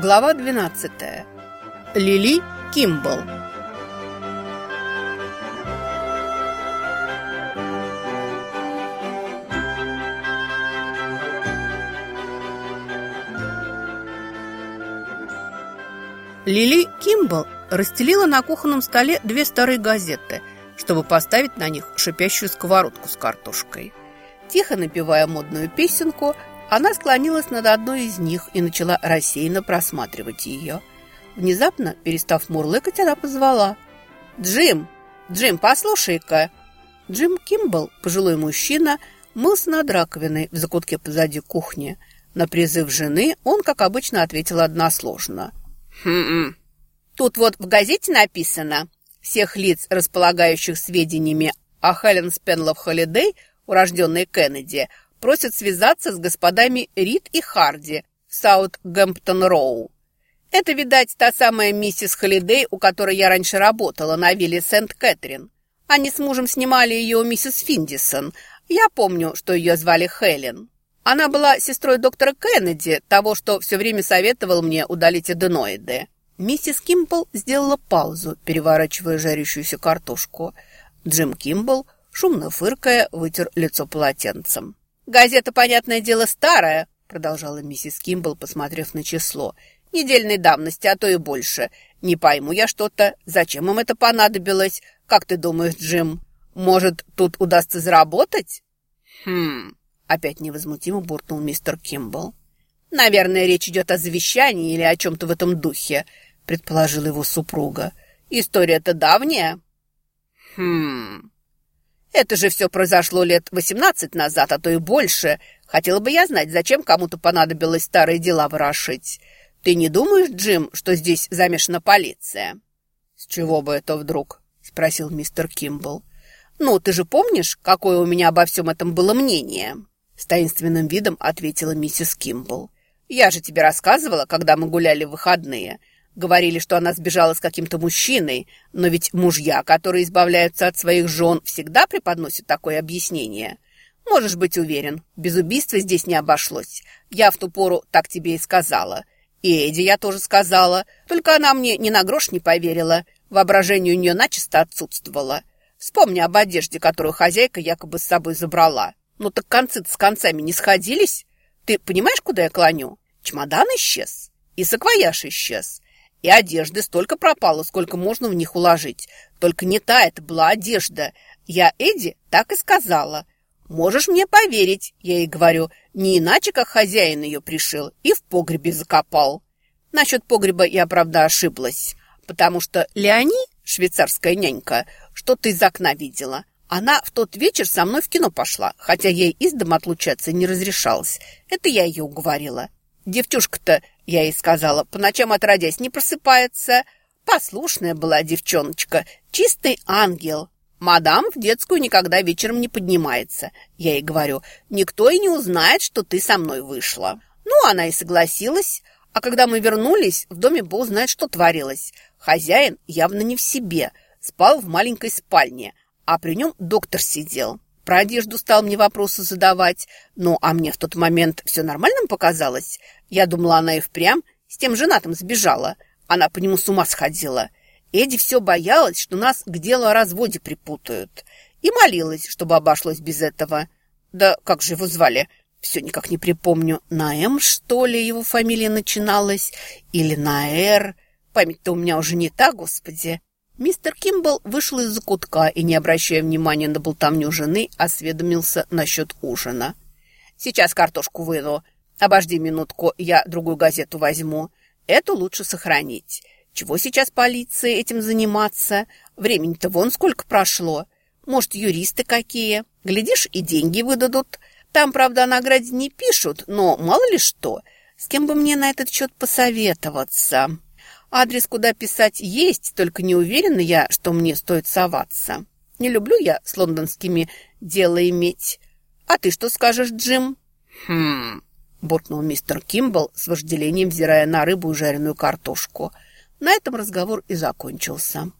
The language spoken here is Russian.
Глава 12. Лили Кимбл. Лили Кимбл расстелила на кухонном столе две старые газеты, чтобы поставить на них шипящую сковородку с картошкой. Тихо напевая модную песенку – она склонилась над одной из них и начала рассеянно просматривать ее. Внезапно, перестав мурлыкать, она позвала. «Джим! Джим, послушай-ка!» Джим Кимбл, пожилой мужчина, мылся над раковиной в закутке позади кухни. На призыв жены он, как обычно, ответил односложно. «Хм-хм. Тут вот в газете написано, всех лиц, располагающих сведениями о Хелен Спенлов Холидей, урожденной Кеннеди, просят связаться с господами Рид и Харди в Саутгемптон-Роу. Это, видать, та самая миссис Холидей, у которой я раньше работала на вилле Сент-Кэтрин. Они с мужем снимали ее у миссис Финдисон. Я помню, что ее звали Хелен. Она была сестрой доктора Кеннеди, того, что все время советовал мне удалить аденоиды. Миссис Кимбл сделала паузу, переворачивая жарящуюся картошку. Джим Кимбл, шумно фыркая, вытер лицо полотенцем. «Газета, понятное дело, старая», продолжала миссис Кимбл, посмотрев на число. «Недельной давности, а то и больше. Не пойму я что-то. Зачем им это понадобилось? Как ты думаешь, Джим? Может, тут удастся заработать?» «Хм...» Опять невозмутимо буркнул мистер Кимбл. «Наверное, речь идет о завещании или о чем-то в этом духе», предположила его супруга. «История-то давняя». «Хм...» Это же все произошло лет восемнадцать назад, а то и больше. Хотела бы я знать, зачем кому-то понадобилось старые дела ворошить. Ты не думаешь, Джим, что здесь замешана полиция?» «С чего бы это вдруг?» – спросил мистер Кимбл. «Ну, ты же помнишь, какое у меня обо всем этом было мнение?» С таинственным видом ответила миссис Кимбл. «Я же тебе рассказывала, когда мы гуляли в выходные. Говорили, что она сбежала с каким-то мужчиной, но ведь мужья, которые избавляются от своих жен, всегда преподносят такое объяснение. Можешь быть уверен, без убийства здесь не обошлось. Я в ту пору так тебе и сказала. И Эдди я тоже сказала, только она мне ни на грош не поверила. Воображение у нее начисто отсутствовало. Вспомни об одежде, которую хозяйка якобы с собой забрала. Ну так концы с концами не сходились. Ты понимаешь, куда я клоню? Чемодан исчез, и саквояж исчез. И одежды столько пропало, сколько можно в них уложить. Только не та это была одежда. Я Эдди так и сказала. Можешь мне поверить, я ей говорю, не иначе, как хозяин ее пришил и в погребе закопал. Насчет погреба я, правда, ошиблась, потому что Леони, швейцарская нянька, что-то из окна видела. Она в тот вечер со мной в кино пошла, хотя ей из дома отлучаться не разрешалось. Это я ее уговорила. Девчушка-то, я ей сказала, по ночам отродясь не просыпается. Послушная была девчоночка, чистый ангел. Мадам в детскую никогда вечером не поднимается. Я ей говорю, никто и не узнает, что ты со мной вышла. Ну, она и согласилась. А когда мы вернулись, в доме Бог знает, что творилось. Хозяин явно не в себе, спал в маленькой спальне, а при нем доктор сидел. Про одежду стал мне вопросы задавать. Ну, а мне в тот момент все нормальным показалось. Я думала, она и впрямь с тем женатым сбежала. Она по нему с ума сходила. Эдди все боялась, что нас к делу о разводе припутают. И молилась, чтобы обошлось без этого. Да как же его звали? Все никак не припомню. На М, что ли, его фамилия начиналась? Или на Р? Память-то у меня уже не та, господи. Мистер Кимбл вышел из закутка и, не обращая внимания на болтовню жены, осведомился насчет ужина. «Сейчас картошку выну. Обожди минутку, я другую газету возьму. Эту лучше сохранить. Чего сейчас полиции этим заниматься? Времени-то вон сколько прошло. Может, юристы какие? Глядишь, и деньги выдадут. Там, правда, о награде не пишут, но мало ли что. С кем бы мне на этот счет посоветоваться?» Адрес, куда писать, есть, только не уверена я, что мне стоит соваться. Не люблю я с лондонскими дело иметь. А ты что скажешь, Джим?» «Хм...» – буркнул мистер Кимбл с вожделением, взирая на рыбу и жареную картошку. На этом разговор и закончился.